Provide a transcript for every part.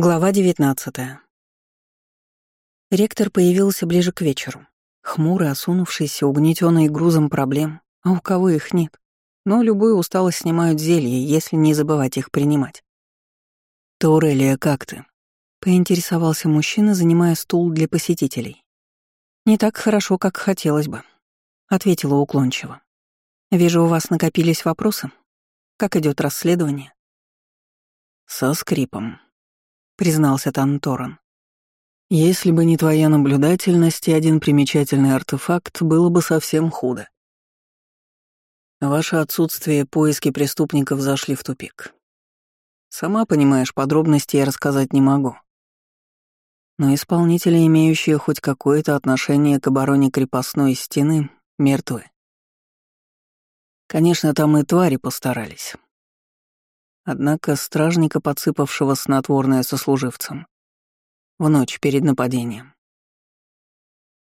Глава 19 Ректор появился ближе к вечеру. Хмурый, осунувшийся, угнетенный грузом проблем, а у кого их нет. Но любую усталость снимают зелья, если не забывать их принимать. «Таурелия, как ты?» — поинтересовался мужчина, занимая стул для посетителей. «Не так хорошо, как хотелось бы», — ответила уклончиво. «Вижу, у вас накопились вопросы. Как идет расследование?» «Со скрипом», признался Танторан. «Если бы не твоя наблюдательность и один примечательный артефакт, было бы совсем худо. Ваше отсутствие поиски преступников зашли в тупик. Сама понимаешь, подробностей я рассказать не могу. Но исполнители, имеющие хоть какое-то отношение к обороне крепостной стены, мертвы. Конечно, там и твари постарались. Однако стражника, подсыпавшего снотворное сослуживцам, в ночь перед нападением,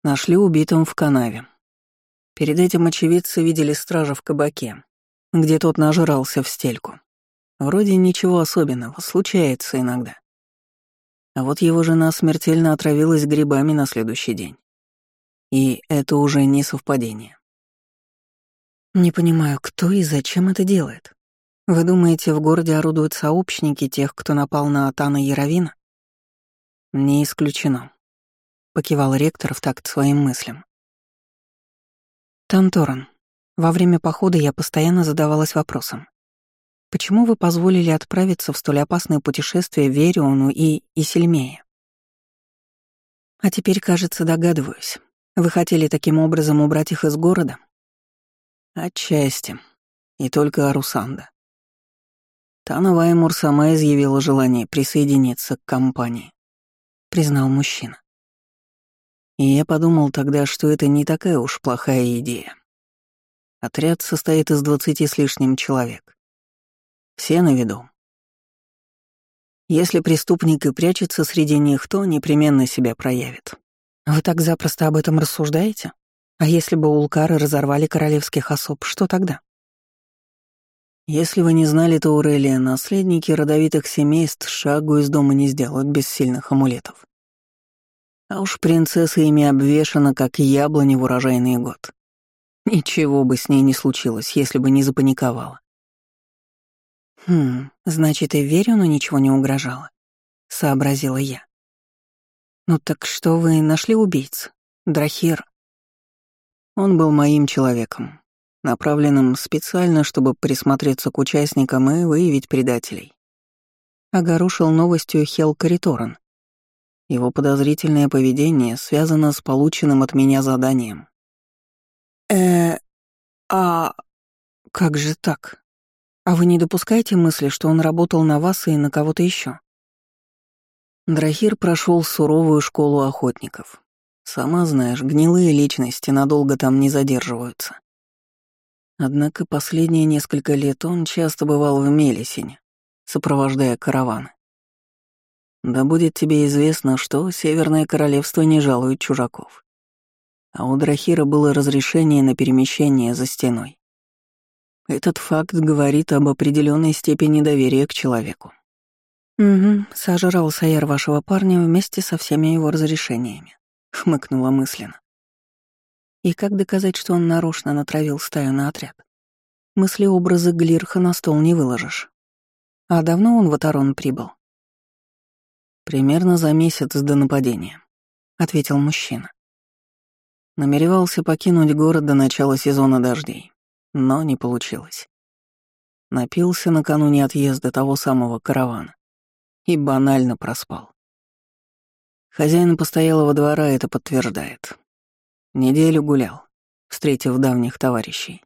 нашли убитым в канаве. Перед этим очевидцы видели стража в кабаке, где тот нажрался в стельку. Вроде ничего особенного, случается иногда. А вот его жена смертельно отравилась грибами на следующий день. И это уже не совпадение. Не понимаю, кто и зачем это делает. Вы думаете, в городе орудуют сообщники тех, кто напал на Атана Яровина? Не исключено. Покивал ректор в такт своим мыслям. Танторан, во время похода я постоянно задавалась вопросом. Почему вы позволили отправиться в столь опасное путешествие Вериону и Исельмее? А теперь, кажется, догадываюсь. Вы хотели таким образом убрать их из города? Отчасти. И только Арусанда. Тана Ваймур сама изъявила желание присоединиться к компании, признал мужчина. И я подумал тогда, что это не такая уж плохая идея. Отряд состоит из двадцати с лишним человек. Все на виду. Если преступник и прячется среди них, то непременно себя проявит. Вы так запросто об этом рассуждаете? А если бы улкары разорвали королевских особ, что тогда? Если вы не знали, то Урелия, наследники родовитых семейств шагу из дома не сделают без сильных амулетов. А уж принцесса ими обвешана, как яблони в урожайный год. Ничего бы с ней не случилось, если бы не запаниковала. «Хм, значит, и Верину ничего не угрожало», — сообразила я. «Ну так что вы нашли убийц? Драхир?» Он был моим человеком, направленным специально, чтобы присмотреться к участникам и выявить предателей. Огорушил новостью Хел Кариторан. Его подозрительное поведение связано с полученным от меня заданием. э а как же так? А вы не допускаете мысли, что он работал на вас и на кого-то еще? Драхир прошел суровую школу охотников. Сама знаешь, гнилые личности надолго там не задерживаются. Однако последние несколько лет он часто бывал в Мелисине, сопровождая караваны. Да будет тебе известно, что Северное Королевство не жалует чужаков. А у Драхира было разрешение на перемещение за стеной. Этот факт говорит об определенной степени доверия к человеку. «Угу, сожрал Саяр вашего парня вместе со всеми его разрешениями», — хмыкнула мысленно. И как доказать, что он нарочно натравил стаю на отряд? Мысли-образы Глирха на стол не выложишь. А давно он в Атарон прибыл? Примерно за месяц до нападения, — ответил мужчина. Намеревался покинуть город до начала сезона дождей, но не получилось. Напился накануне отъезда того самого каравана и банально проспал. Хозяин постоялого двора это подтверждает. Неделю гулял, встретив давних товарищей.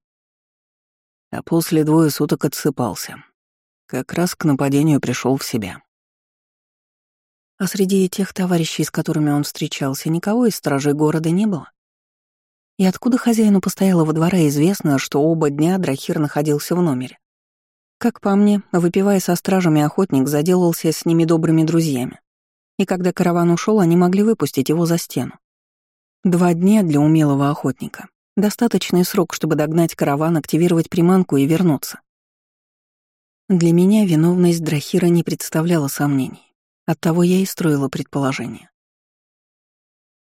А после двое суток отсыпался. Как раз к нападению пришел в себя. А среди тех товарищей, с которыми он встречался, никого из стражей города не было? И откуда хозяину постоялого двора известно, что оба дня Драхир находился в номере? Как по мне, выпивая со стражами, охотник заделался с ними добрыми друзьями. И когда караван ушел, они могли выпустить его за стену. Два дня для умелого охотника. Достаточный срок, чтобы догнать караван, активировать приманку и вернуться. Для меня виновность Драхира не представляла сомнений. Оттого я и строила предположение.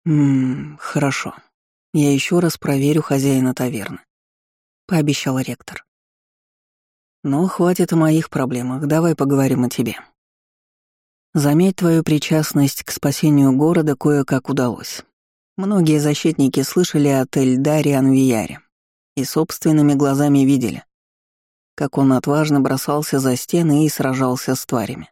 «Ммм, хорошо. Я еще раз проверю хозяина таверны», — пообещал ректор. «Но хватит о моих проблемах, давай поговорим о тебе. Заметь твою причастность к спасению города кое-как удалось. Многие защитники слышали от Эльдари Анвияре и собственными глазами видели, как он отважно бросался за стены и сражался с тварями.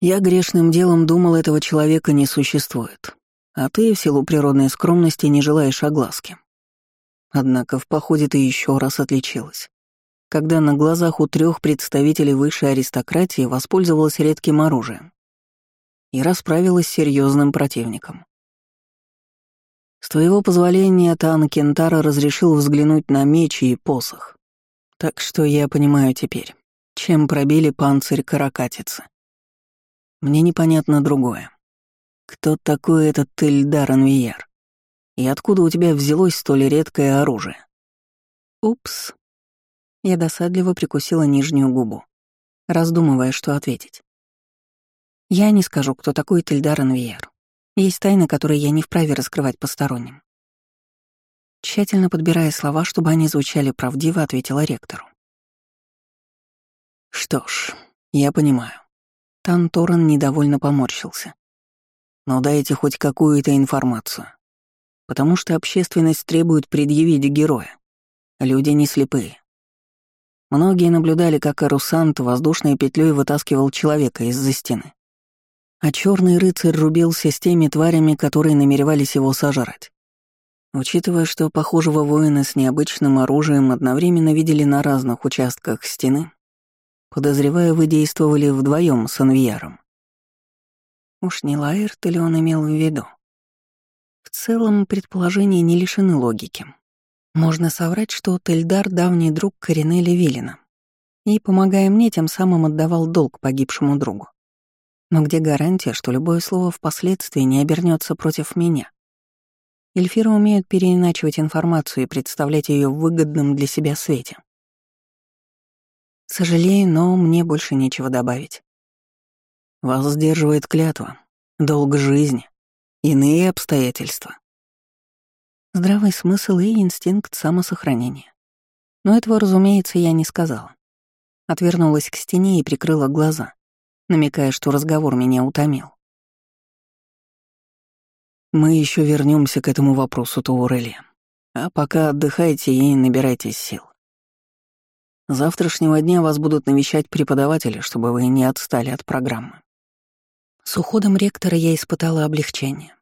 Я грешным делом думал, этого человека не существует, а ты в силу природной скромности не желаешь огласки. Однако в походе ты еще раз отличилась, когда на глазах у трех представителей высшей аристократии воспользовалась редким оружием и расправилась с серьезным противником. Твоего позволения Тан Кентара разрешил взглянуть на меч и посох. Так что я понимаю теперь, чем пробили панцирь каракатицы. Мне непонятно другое. Кто такой этот Эльдар Анвияр? И откуда у тебя взялось столь редкое оружие? Упс. Я досадливо прикусила нижнюю губу, раздумывая, что ответить. Я не скажу, кто такой Тельдар Анвияр. Есть тайны, которые я не вправе раскрывать посторонним. Тщательно подбирая слова, чтобы они звучали правдиво, ответила ректору. Что ж, я понимаю. Тан Торрен недовольно поморщился. Но дайте хоть какую-то информацию. Потому что общественность требует предъявить героя. Люди не слепые. Многие наблюдали, как Арусант воздушной петлей вытаскивал человека из-за стены а черный рыцарь рубился с теми тварями, которые намеревались его сожрать. Учитывая, что похожего воина с необычным оружием одновременно видели на разных участках стены, подозревая, вы действовали вдвоем с Анвияром. Уж не Лайерт ли он имел в виду? В целом, предположения не лишены логики. Можно соврать, что Тельдар — давний друг Коринеля Виллина, и, помогая мне, тем самым отдавал долг погибшему другу. Но где гарантия, что любое слово впоследствии не обернется против меня? Эльфиры умеют переиначивать информацию и представлять ее в выгодном для себя свете. Сожалею, но мне больше нечего добавить. Вас сдерживает клятва, долг жизни, иные обстоятельства. Здравый смысл и инстинкт самосохранения. Но этого, разумеется, я не сказала. Отвернулась к стене и прикрыла глаза намекая, что разговор меня утомил. Мы еще вернемся к этому вопросу, Таурели. А пока отдыхайте и набирайтесь сил. С завтрашнего дня вас будут навещать преподаватели, чтобы вы не отстали от программы. С уходом ректора я испытала облегчение.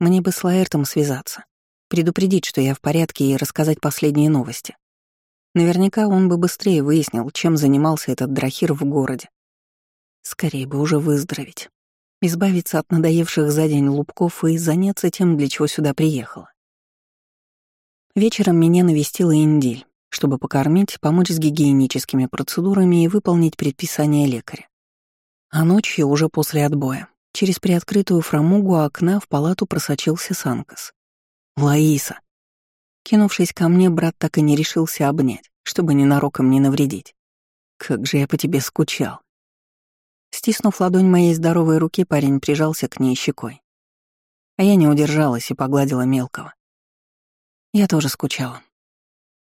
Мне бы с Лаэртом связаться, предупредить, что я в порядке, и рассказать последние новости. Наверняка он бы быстрее выяснил, чем занимался этот драхир в городе. Скорее бы уже выздороветь. Избавиться от надоевших за день лубков и заняться тем, для чего сюда приехала. Вечером меня навестила Индиль, чтобы покормить, помочь с гигиеническими процедурами и выполнить предписание лекаря. А ночью, уже после отбоя, через приоткрытую фрамугу окна в палату просочился Санкас. «Лаиса!» Кинувшись ко мне, брат так и не решился обнять, чтобы ненароком не навредить. «Как же я по тебе скучал!» Стиснув ладонь моей здоровой руки, парень прижался к ней щекой. А я не удержалась и погладила мелкого. Я тоже скучала.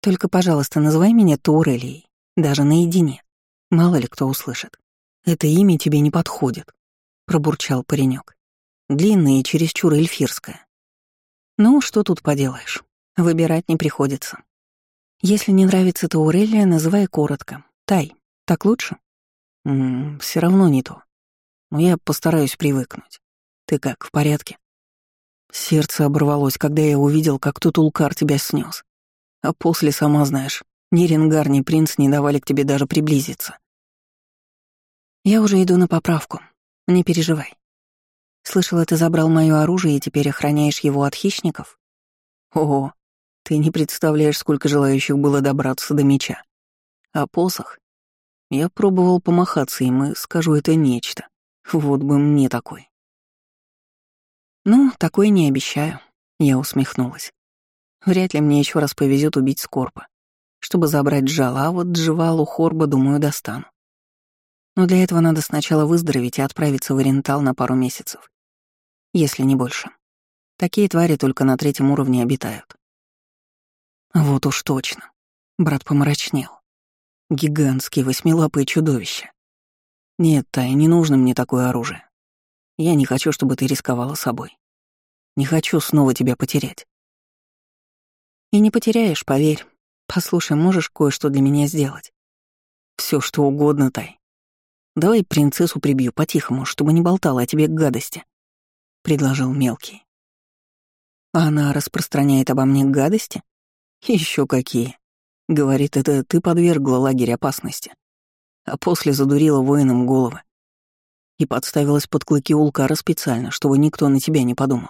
Только, пожалуйста, называй меня Турелией, даже наедине. Мало ли кто услышит. Это имя тебе не подходит, пробурчал паренек. Длинное и чересчур эльфирское. Ну, что тут поделаешь? Выбирать не приходится. Если не нравится Таурелия, называй коротко. Тай. Так лучше? Все равно не то. Но я постараюсь привыкнуть. Ты как, в порядке? Сердце оборвалось, когда я увидел, как тут Улкар тебя снес. А после, сама знаешь, ни Ренгар, ни принц не давали к тебе даже приблизиться. Я уже иду на поправку. Не переживай. Слышала, ты забрал мое оружие и теперь охраняешь его от хищников? Ого, ты не представляешь, сколько желающих было добраться до меча. А посох? Я пробовал помахаться им и скажу, это нечто. Вот бы мне такой. Ну, такой не обещаю, я усмехнулась. Вряд ли мне еще раз повезет убить Скорпа, чтобы забрать Джала, а вот Дживалу Хорба, думаю, достану. Но для этого надо сначала выздороветь и отправиться в Орентал на пару месяцев. Если не больше. Такие твари только на третьем уровне обитают. Вот уж точно. Брат помрачнел. Гигантские восьмилапые чудовища. Нет, Тай, не нужно мне такое оружие. Я не хочу, чтобы ты рисковала собой. Не хочу снова тебя потерять. И не потеряешь, поверь. Послушай, можешь кое-что для меня сделать? Все что угодно, Тай. Давай принцессу прибью по-тихому, чтобы не болтала о тебе гадости, предложил мелкий. А она распространяет обо мне гадости? Еще какие. Говорит, это ты подвергла лагерь опасности. А после задурила воинам головы. И подставилась под клыки Улкара специально, чтобы никто на тебя не подумал.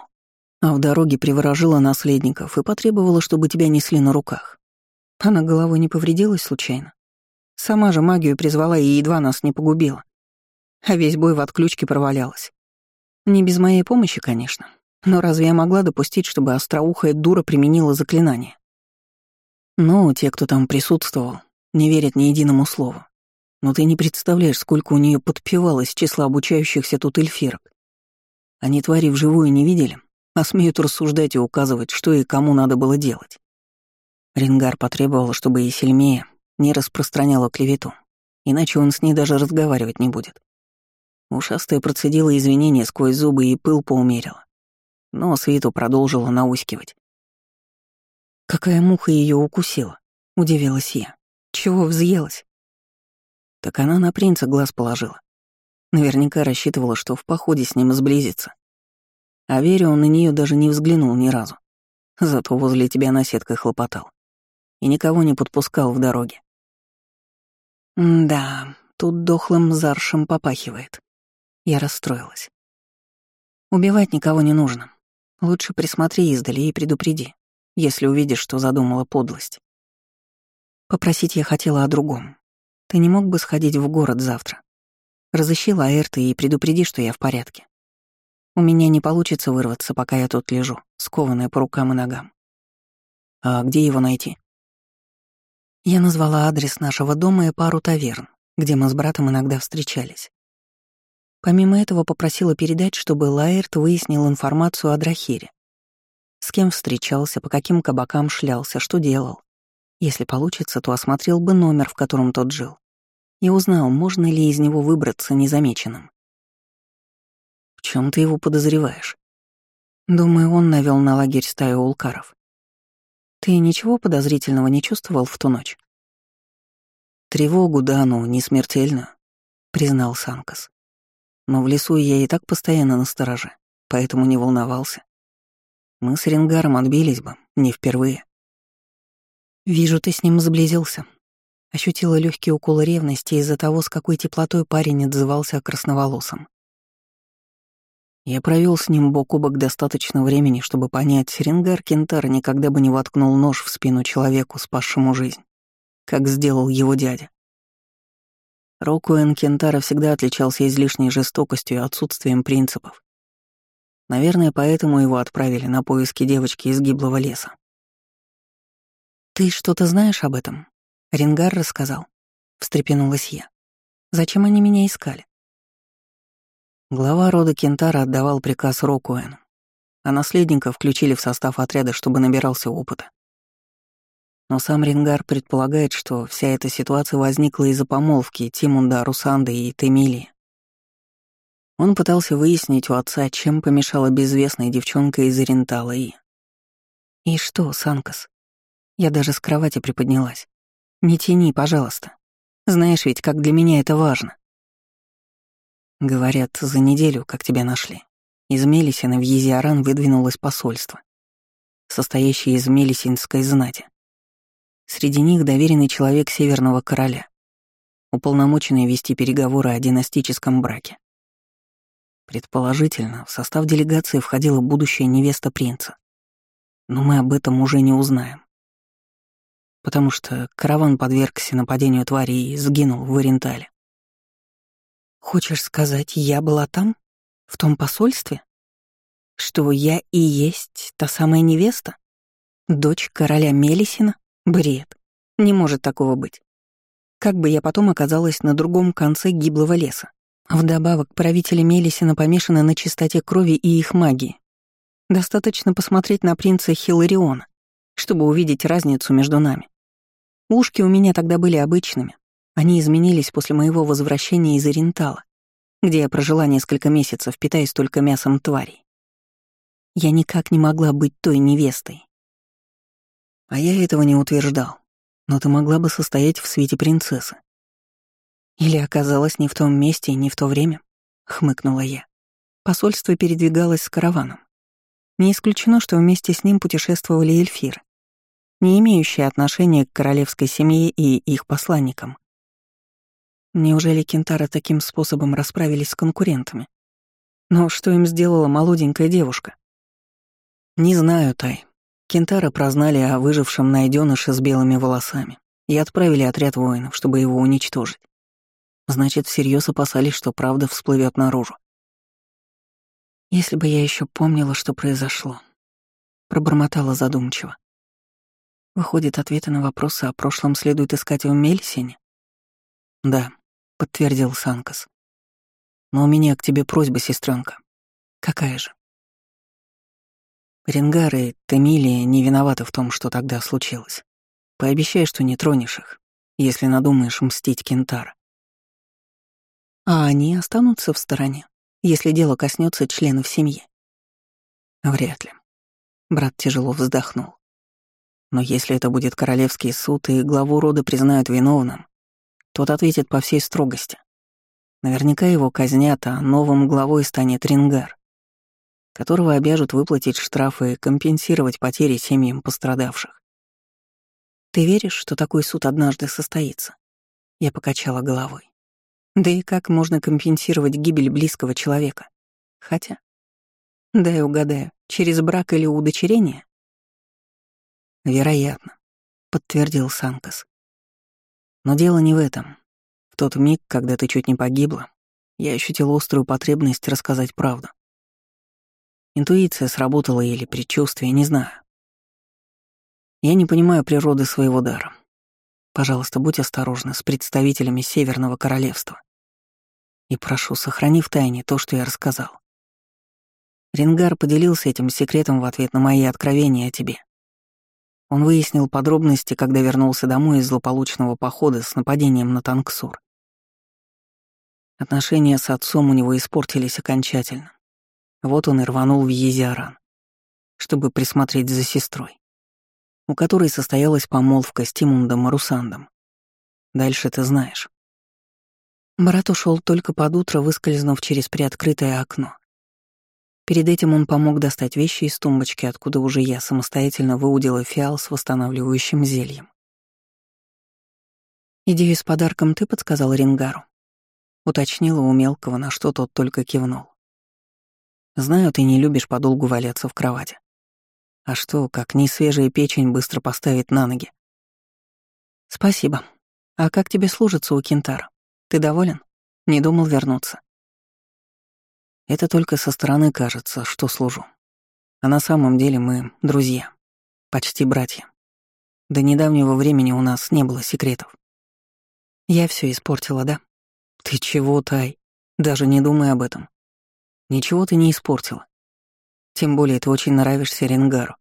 А в дороге приворожила наследников и потребовала, чтобы тебя несли на руках. Она головой не повредилась случайно? Сама же магию призвала и едва нас не погубила. А весь бой в отключке провалялась. Не без моей помощи, конечно. Но разве я могла допустить, чтобы остроухая дура применила заклинание? Ну, те, кто там присутствовал, не верят ни единому слову. Но ты не представляешь, сколько у нее подпевалось числа обучающихся тут эльфирок. Они твари вживую не видели, а смеют рассуждать и указывать, что и кому надо было делать. Рингар потребовал, чтобы Есельмея не распространяла клевету, иначе он с ней даже разговаривать не будет. Ушастая процедила извинения сквозь зубы и пыл поумерила. Но свиту продолжила наускивать. «Какая муха ее укусила?» — удивилась я. «Чего взъелась?» Так она на принца глаз положила. Наверняка рассчитывала, что в походе с ним сблизится. А Вере он на нее даже не взглянул ни разу. Зато возле тебя на сеткой хлопотал. И никого не подпускал в дороге. да, тут дохлым заршем попахивает. Я расстроилась. Убивать никого не нужно. Лучше присмотри издали и предупреди, если увидишь, что задумала подлость. Попросить я хотела о другом. Ты не мог бы сходить в город завтра? Разыщи Лаэрта и предупреди, что я в порядке. У меня не получится вырваться, пока я тут лежу, скованная по рукам и ногам. А где его найти? Я назвала адрес нашего дома и пару таверн, где мы с братом иногда встречались. Помимо этого попросила передать, чтобы Лаэрт выяснил информацию о Драхире. С кем встречался, по каким кабакам шлялся, что делал. Если получится, то осмотрел бы номер, в котором тот жил, и узнал, можно ли из него выбраться незамеченным. В чем ты его подозреваешь? Думаю, он навел на лагерь стаю улкаров. Ты ничего подозрительного не чувствовал в ту ночь? Тревогу, да, но не смертельную, признал Санкас. Но в лесу я и так постоянно на стороже, поэтому не волновался. Мы с Ренгаром отбились бы, не впервые. Вижу, ты с ним сблизился. Ощутила легкий укол ревности из-за того, с какой теплотой парень отзывался о красноволосом. Я провел с ним бок о бок достаточно времени, чтобы понять, Ренгар Кентар никогда бы не воткнул нож в спину человеку, спасшему жизнь, как сделал его дядя. Рокуэн Кентара всегда отличался излишней жестокостью и отсутствием принципов. Наверное, поэтому его отправили на поиски девочки из гиблого леса. «Ты что-то знаешь об этом?» Ренгар рассказал. Встрепенулась я. «Зачем они меня искали?» Глава рода Кентара отдавал приказ Рокуэну, а наследника включили в состав отряда, чтобы набирался опыта. Но сам Рингар предполагает, что вся эта ситуация возникла из-за помолвки Тимунда, Русанды и Темилии. Он пытался выяснить у отца, чем помешала безвестная девчонка из Орентала и... «И что, Санкас?» Я даже с кровати приподнялась. «Не тяни, пожалуйста. Знаешь ведь, как для меня это важно». Говорят, за неделю, как тебя нашли, из Мелисина в Езиаран выдвинулось посольство, состоящее из мелисинской знати. Среди них доверенный человек Северного Короля, уполномоченный вести переговоры о династическом браке. Предположительно, в состав делегации входила будущая невеста принца. Но мы об этом уже не узнаем. Потому что караван подвергся нападению твари и сгинул в Орентале. Хочешь сказать, я была там? В том посольстве? Что я и есть та самая невеста? Дочь короля Мелисина? Бред. Не может такого быть. как бы я потом оказалась на другом конце гиблого леса. Вдобавок, правители Мелисина помешаны на чистоте крови и их магии. Достаточно посмотреть на принца Хилариона, чтобы увидеть разницу между нами. Ушки у меня тогда были обычными. Они изменились после моего возвращения из Орентала, где я прожила несколько месяцев, питаясь только мясом тварей. Я никак не могла быть той невестой. А я этого не утверждал. Но ты могла бы состоять в свете принцессы. Или оказалась не в том месте и не в то время, хмыкнула я. Посольство передвигалось с караваном. Не исключено, что вместе с ним путешествовали эльфиры, не имеющие отношения к королевской семье и их посланникам. Неужели кентары таким способом расправились с конкурентами? Но что им сделала молоденькая девушка? Не знаю, Тай. Кентара прознали о выжившем найденыше с белыми волосами и отправили отряд воинов, чтобы его уничтожить. Значит, всерьез опасались, что правда всплывет наружу. Если бы я еще помнила, что произошло. Пробормотала задумчиво. Выходит, ответы на вопросы о прошлом следует искать в Мельсине? Да, подтвердил Санкас. Но у меня к тебе просьба, сестренка. Какая же? Ренгар и Тамилия не виноваты в том, что тогда случилось. Пообещай, что не тронешь их, если надумаешь мстить Кентара. А они останутся в стороне если дело коснется членов семьи. Вряд ли. Брат тяжело вздохнул. Но если это будет королевский суд и главу рода признают виновным, тот ответит по всей строгости. Наверняка его казнят, а новым главой станет Рингар, которого обяжут выплатить штрафы и компенсировать потери семьям пострадавших. «Ты веришь, что такой суд однажды состоится?» Я покачала головой. Да и как можно компенсировать гибель близкого человека? Хотя... Дай угадаю, через брак или удочерение? Вероятно, подтвердил Санкас. Но дело не в этом. В тот миг, когда ты чуть не погибла, я ощутил острую потребность рассказать правду. Интуиция сработала или предчувствие, не знаю. Я не понимаю природы своего дара. Пожалуйста, будь осторожна с представителями Северного Королевства. И прошу, сохрани в тайне то, что я рассказал. Ренгар поделился этим секретом в ответ на мои откровения о тебе. Он выяснил подробности, когда вернулся домой из злополучного похода с нападением на Танксур. Отношения с отцом у него испортились окончательно. Вот он и рванул в Езиаран, чтобы присмотреть за сестрой у которой состоялась помолвка с Тимундом Марусандом. Дальше ты знаешь. Брат ушел только под утро, выскользнув через приоткрытое окно. Перед этим он помог достать вещи из тумбочки, откуда уже я самостоятельно выудила фиал с восстанавливающим зельем. «Идею с подарком ты подсказал Рингару?» Уточнила у мелкого, на что тот только кивнул. «Знаю, ты не любишь подолгу валяться в кровати. А что, как не свежая печень быстро поставить на ноги? Спасибо. А как тебе служится у Кентара? Ты доволен? Не думал вернуться? Это только со стороны кажется, что служу. А на самом деле мы друзья. Почти братья. До недавнего времени у нас не было секретов. Я все испортила, да? Ты чего, Тай? Даже не думай об этом. Ничего ты не испортила. Тем более ты очень нравишься Ренгару.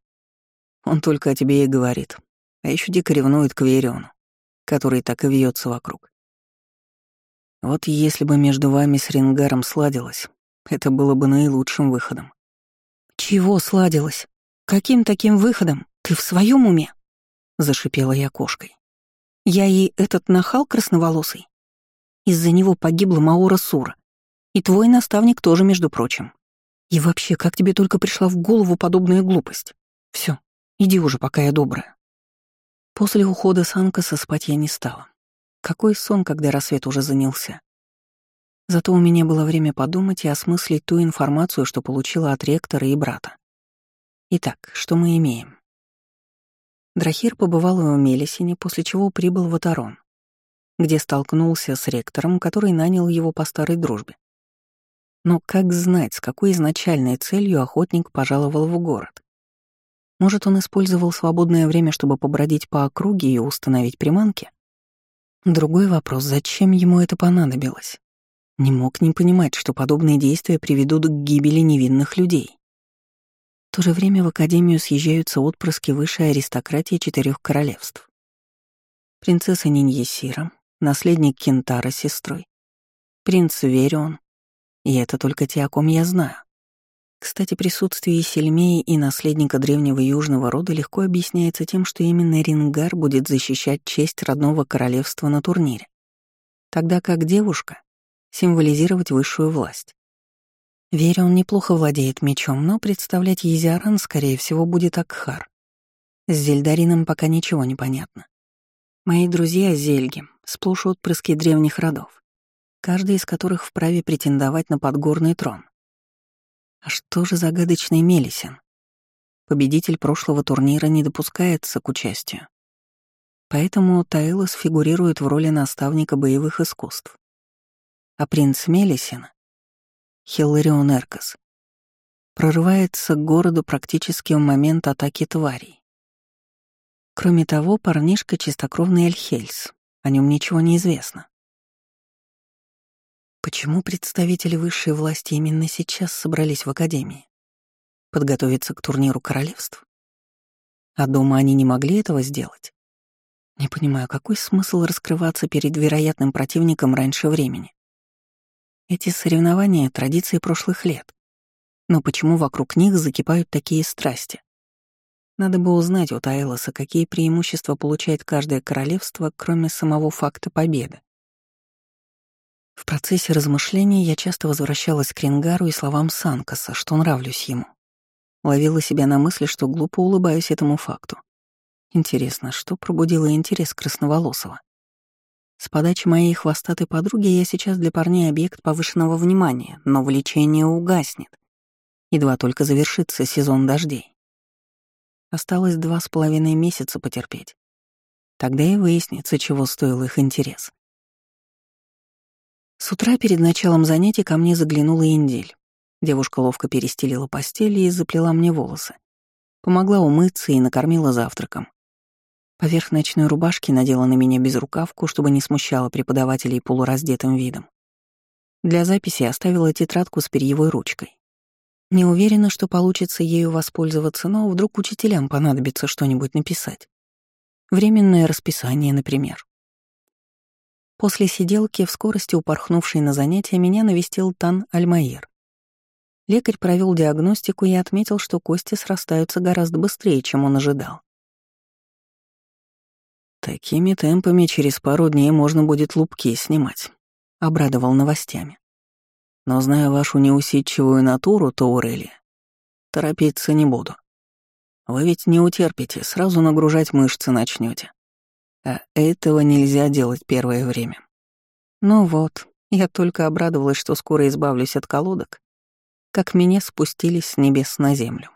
Он только о тебе и говорит. А еще дико ревнует к Вериону, который так и вьется вокруг. Вот если бы между вами с Ренгаром сладилось, это было бы наилучшим выходом. «Чего сладилось? Каким таким выходом? Ты в своем уме?» — зашипела я кошкой. «Я ей этот нахал красноволосый. Из-за него погибла Маора Сура. И твой наставник тоже, между прочим. И вообще, как тебе только пришла в голову подобная глупость? Все, иди уже, пока я добрая. После ухода Санкаса спать я не стала. Какой сон, когда рассвет уже занялся. Зато у меня было время подумать и осмыслить ту информацию, что получила от ректора и брата. Итак, что мы имеем? Драхир побывал в Мелисине, после чего прибыл в Атарон, где столкнулся с ректором, который нанял его по старой дружбе. Но как знать, с какой изначальной целью охотник пожаловал в город? Может, он использовал свободное время, чтобы побродить по округе и установить приманки? Другой вопрос, зачем ему это понадобилось? Не мог не понимать, что подобные действия приведут к гибели невинных людей. В то же время в Академию съезжаются отпрыски высшей аристократии четырех королевств. Принцесса Ниньесира, наследник Кентара с сестрой, принц Верион, и это только те, о ком я знаю. Кстати, присутствие Сельмеи и наследника древнего южного рода легко объясняется тем, что именно Рингар будет защищать честь родного королевства на турнире, тогда как девушка — символизировать высшую власть. Веря, он неплохо владеет мечом, но представлять Езиаран, скорее всего, будет Акхар. С Зельдарином пока ничего не понятно. Мои друзья — Зельги, сплошь отпрыски древних родов, каждый из которых вправе претендовать на подгорный трон. А что же загадочный Мелисин? Победитель прошлого турнира не допускается к участию. Поэтому Таэлос фигурирует в роли наставника боевых искусств. А принц Мелисин Хилларион Эркас, прорывается к городу практически в момент атаки тварей. Кроме того, парнишка — чистокровный Эльхельс, о нем ничего не известно. Почему представители высшей власти именно сейчас собрались в Академии? Подготовиться к турниру королевств? А дома они не могли этого сделать? Не понимаю, какой смысл раскрываться перед вероятным противником раньше времени? Эти соревнования — традиции прошлых лет. Но почему вокруг них закипают такие страсти? Надо бы узнать у Тайлоса, какие преимущества получает каждое королевство, кроме самого факта победы. В процессе размышлений я часто возвращалась к Ренгару и словам Санкаса, что нравлюсь ему. Ловила себя на мысли, что глупо улыбаюсь этому факту. Интересно, что пробудило интерес Красноволосого? С подачи моей хвостатой подруги я сейчас для парней объект повышенного внимания, но влечение угаснет. Едва только завершится сезон дождей. Осталось два с половиной месяца потерпеть. Тогда и выяснится, чего стоил их интерес. С утра перед началом занятий ко мне заглянула Индель. Девушка ловко перестелила постель и заплела мне волосы. Помогла умыться и накормила завтраком. Поверх ночной рубашки надела на меня безрукавку, чтобы не смущала преподавателей полураздетым видом. Для записи оставила тетрадку с перьевой ручкой. Не уверена, что получится ею воспользоваться, но вдруг учителям понадобится что-нибудь написать. Временное расписание, например. После сиделки, в скорости упорхнувшей на занятия, меня навестил Тан Альмаир. Лекарь провел диагностику и отметил, что кости срастаются гораздо быстрее, чем он ожидал. Такими темпами через пару дней можно будет лупки снимать, обрадовал новостями. Но зная вашу неусидчивую натуру, Таурели, торопиться не буду. Вы ведь не утерпите, сразу нагружать мышцы начнете. А этого нельзя делать первое время. Ну вот, я только обрадовалась, что скоро избавлюсь от колодок, как меня спустились с небес на землю.